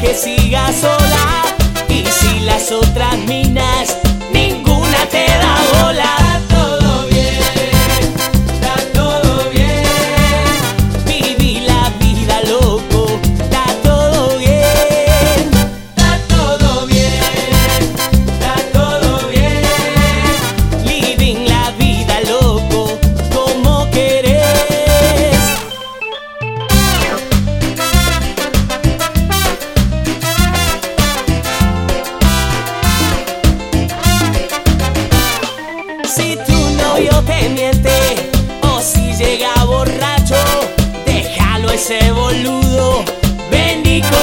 que siga sola. Y si las otras mías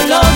solo